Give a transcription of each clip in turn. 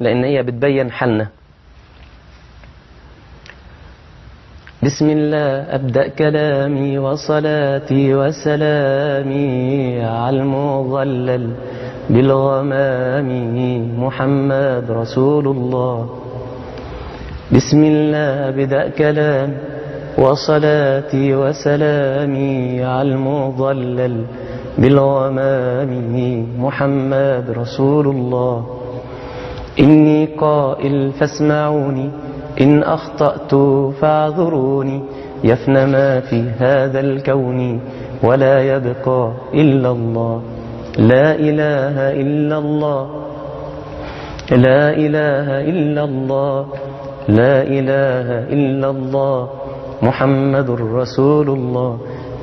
لأن هي بتبين حالنا. بسم الله أبدأ كلامي وصلاتي وسلامي على المظلل بالغمام محمد رسول الله. بسم الله أبدأ كلامي وصلاتي وسلامي على المظلل بالغمام محمد رسول الله. إني قائل فاسمعوني إن أخطأت فاعذروني. يفنى ما في هذا الكون ولا يبقى إلا الله. لا إله إلا الله. لا إله إلا الله. لا إله إلا الله. محمد رسول الله.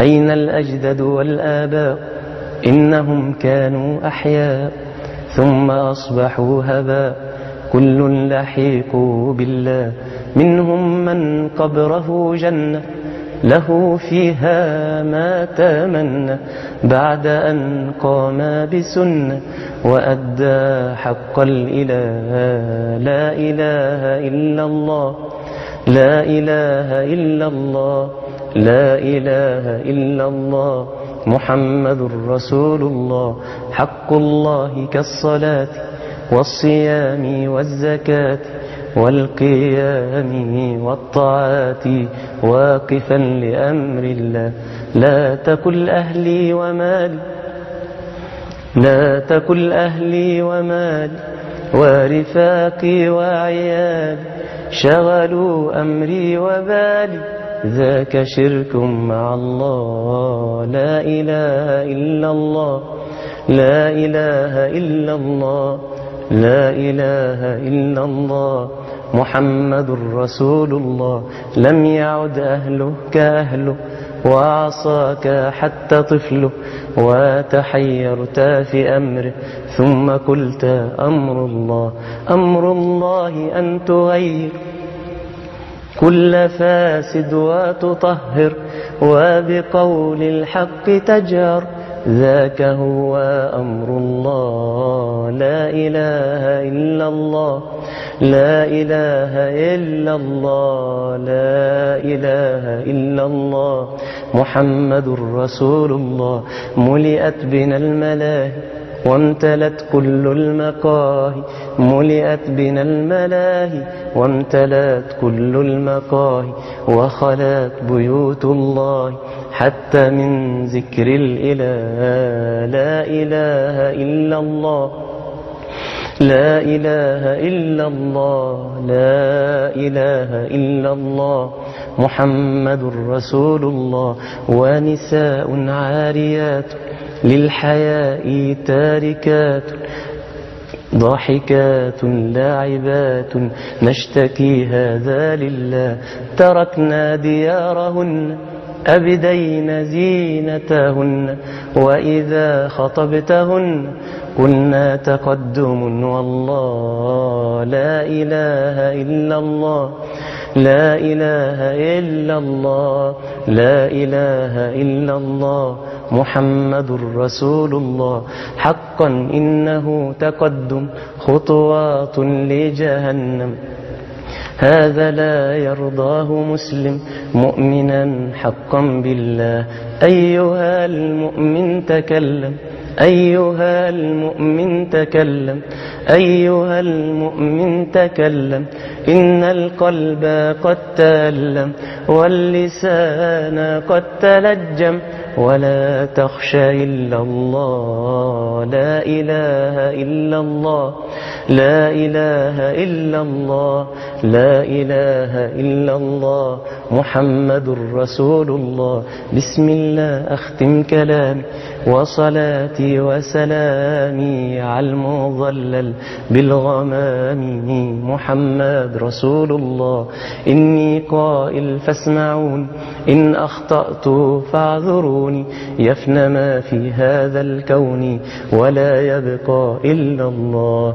أين الأجدد والآباء؟ إنهم كانوا أحياء. ثم أصبحوا هباء. كل لحيق بالله. منهم من قبره جنة. له فيها ما تمنى. بعد أن قام بسنة. وأدى حق الإله. لا إله إلا الله. لا إله إلا الله. لا إله إلا الله. محمد رسول الله. حق الله كالصلاة والصيام والزكاة والقيام والطاعات واقفا لأمر الله. لا تكل أهلي ومالي لا تكل أهلي ومالي. ورفاقي وعيالي شغلوا أمري وبالي. ذاك شرك مع الله. لا إله إلا الله. لا إله إلا الله. لا إله إلا الله. محمد رسول الله. لم يعد أهله. كأهله وعصاك حتى طفله. وتحيرت في أمره. ثم قلت أمر الله. أمر الله أن تغير. كل فاسد وتطهر وبقول الحق تجهر. ذاك هو أمر الله. لا إله إلا الله. لا إله إلا الله. لا إله إلا الله. محمد رسول الله. ملئت بنا الملاهي وامتلت كل المقاهي ملئت بنا الملاهي وامتلت كل المقاهي وخلت بيوت الله حتى من ذكر الإله. لا إله إلا الله لا إله إلا الله لا إله إلا الله. محمد رسول الله ونساء عاريات. للحياء تاركات ضاحكات لاعبات نشتكي هذا لله. تركنا ديارهن أبدين زينتهن وإذا خطبتهن قلنا تقدم. والله لا إله إلا الله. لا إله إلا الله. لا إله إلا الله. محمد رسول الله. حقا إنه تقدم. خطوات لجهنم. هذا لا يرضاه مسلم. مؤمنا حقا بالله. أيها المؤمن تكلم. أيها المؤمن تكلم. أيها المؤمن تكلم إن القلب قد تألم واللسان قد تلجم ولا تخشى إلا الله لا إله إلا الله. لا إله إلا الله لا إله إلا الله محمد رسول الله. بسم الله أختم كلامي وصلاتي وسلامي على المظلل بالغمام. محمد رسول الله. إني قائل فاسمعون إن أخطأت فاعذروني. يفنى ما في هذا الكون ولا يبقى إلا الله.